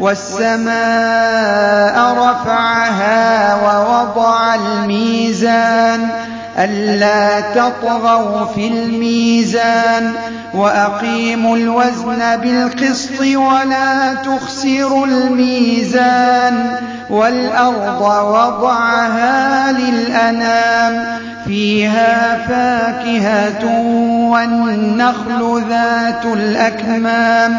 والسماء رفعها ووضع الميزان ألا تطغوا في الميزان وأقيموا الوزن بالقسط ولا تخسروا الميزان والأرض وضعها للأنام فيها فاكهة والنخل ذات الأكمام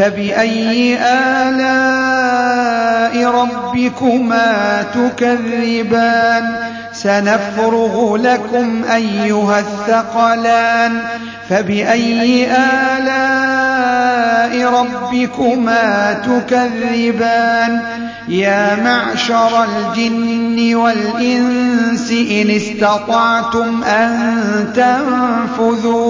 فبأي آلاء ربكما تكذبان؟ سنفرغ لكم أيها الثقلان. فبأي آلاء ربكما تكذبان؟ يا معشر الجن والإنس إن استطعتم أن تنفذوا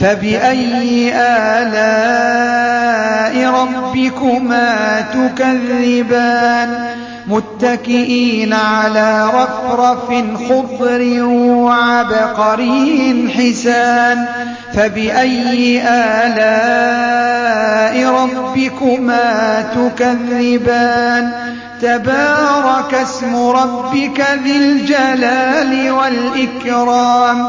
فبأي آلاء ربكما تكذبان؟ متكئين على رفرف خضر وعبقري حسان. فبأي آلاء ربكما تكذبان؟ تبارك اسم ربك ذي الجلال والإكرام.